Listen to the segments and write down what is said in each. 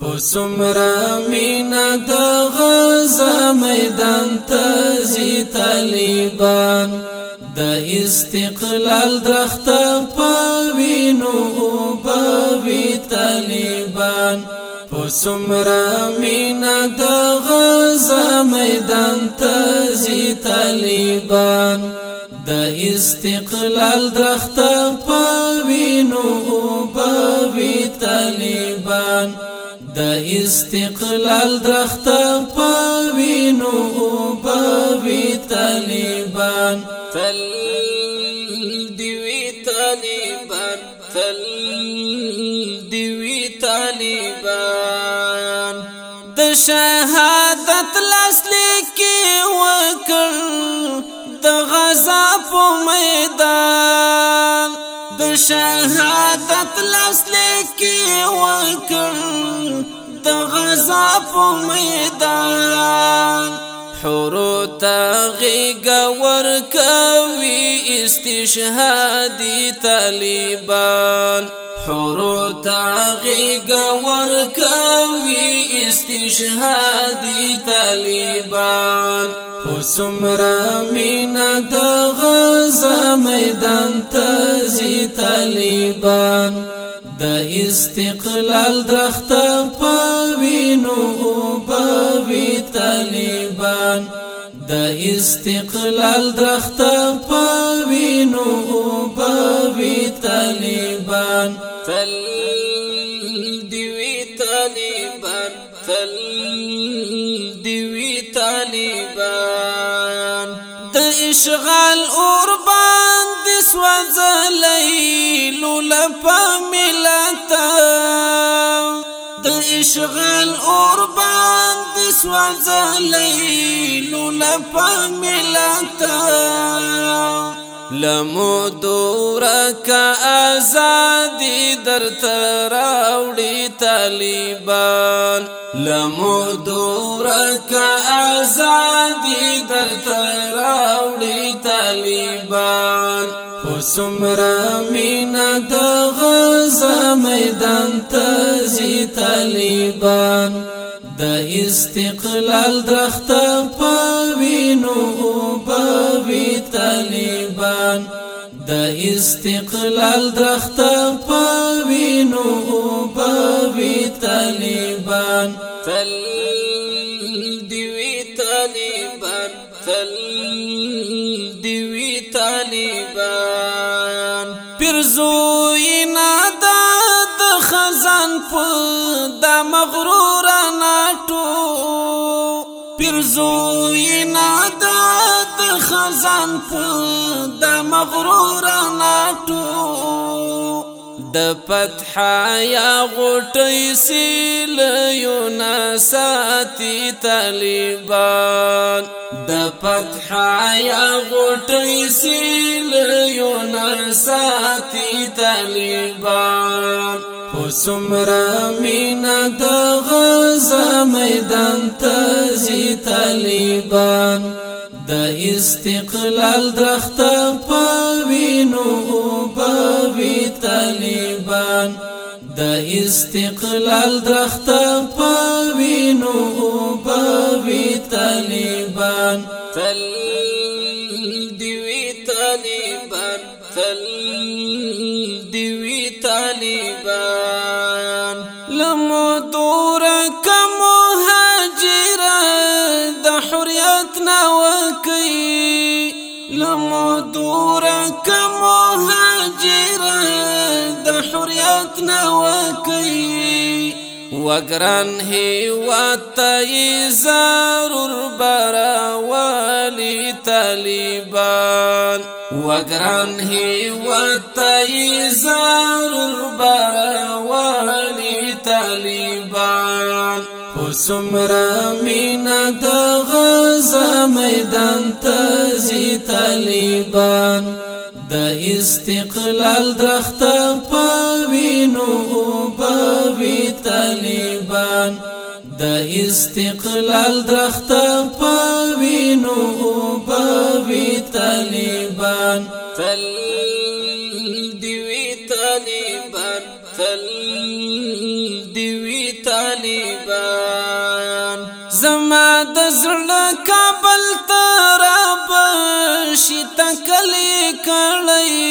پسمرا مینا د غزا میدان تزی طالبان د استقلال درخت پوینو بوی طالبان پسمرا مینا د غزا میدان تزی طالبان د استقلال درخت پوینو بوی طالبان استقلال درخت پوینو پوی طالبان تل دیوی طالبان تل دیوی طالبان د شهادت لسلی کی وکړ د غزا په میدان د شهادت لسلی کی وکړ د غزا په میدان حورو تاغی گور کوي استشهادي طالبان حورو تاغی گور کوي استشهادي طالبان وسمرا مینا د غزا میدان تزي طالبان د استقلال درخت پوینو وبوي طالبان د استقلال درخت پوینو وبوي طالبان تل دیوی طالبان تل دیوی طالبان د اشغال اربان سوځلې لولپ ملت د اشغال اور باندې سوځلې لولپ ملت لمو دورک آزادی در تراوڑی طالبان لمو دورک آزادی در تراوڑی طالبان سمرا مینا د غزا میدان تزی طالبان د استقلال درخت پوینو وبوی طالبان د استقلال درخت پوینو وبوی طالبان فل دی وی طالبان فل پیرزوی نادا د خزان په د مغرور ناټو پیرزوی نادا د خزان په د مغرور د فتح یا غټي سیل یو نساتی طالبان د فتح یا غټي سیل یو نساتی طالبان وسمرا مینا د غزا میدان تزي طالبان د استقلال درخت پوینو ایمان د استقلال درخت پوینو بوی طالبان تل دیوی طالبان تل دیوی طالبان لمو دور کم هاجر د حریات نه وکی لمو دور کم هاجر فریادنا وکي وګران هی برا والی براوالي طالبان وګران هی زارور برا براوالي تالیبان وسمرا مینا د غزا میدان تازی تالیبان دا استقلال درخت پر د استقلال درخت پوینو او طالبان تل دیوی طالبان تل دیوی طالبان زما د زړه کابل تر بشي تکلی کړی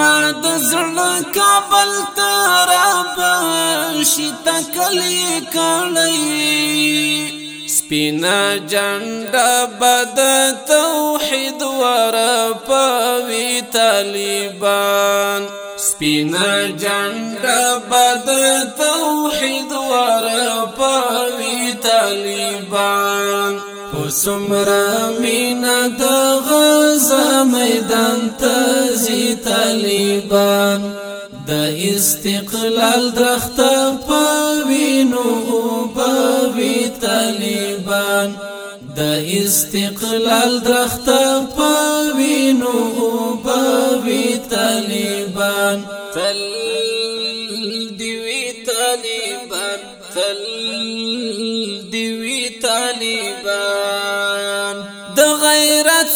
زما د زړه کابل ته را بشي تکل یې کړی سپینا جنډا بد توحید ور پوي طالبان سپینا جنډا بد توحید ور پوي طالبان سمرا مینا د غزا میدان تزی طالبان د استقلال درخت پوینو وبوی طالبان د استقلال درخت پوینو وبوی طالبان طالبان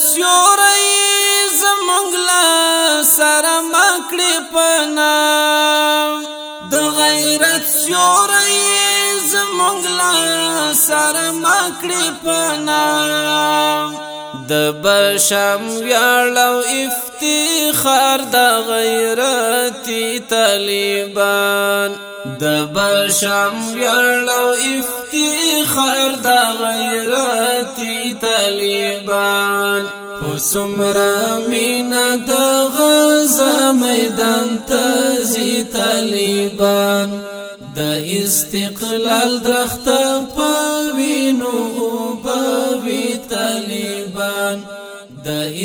سیوری زمونږ لا سره مکړې پنا د غیرت سیوری زمونږ لا سره مکړې پنا د بشم ویاړو افتخار د غیرتی طالبان د بشم ویاړو افتخار د غیرتی طالبان پسمرا مینا د غزا میدان تزی طالبان د استقلال درخت په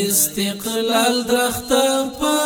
استقلال درخت په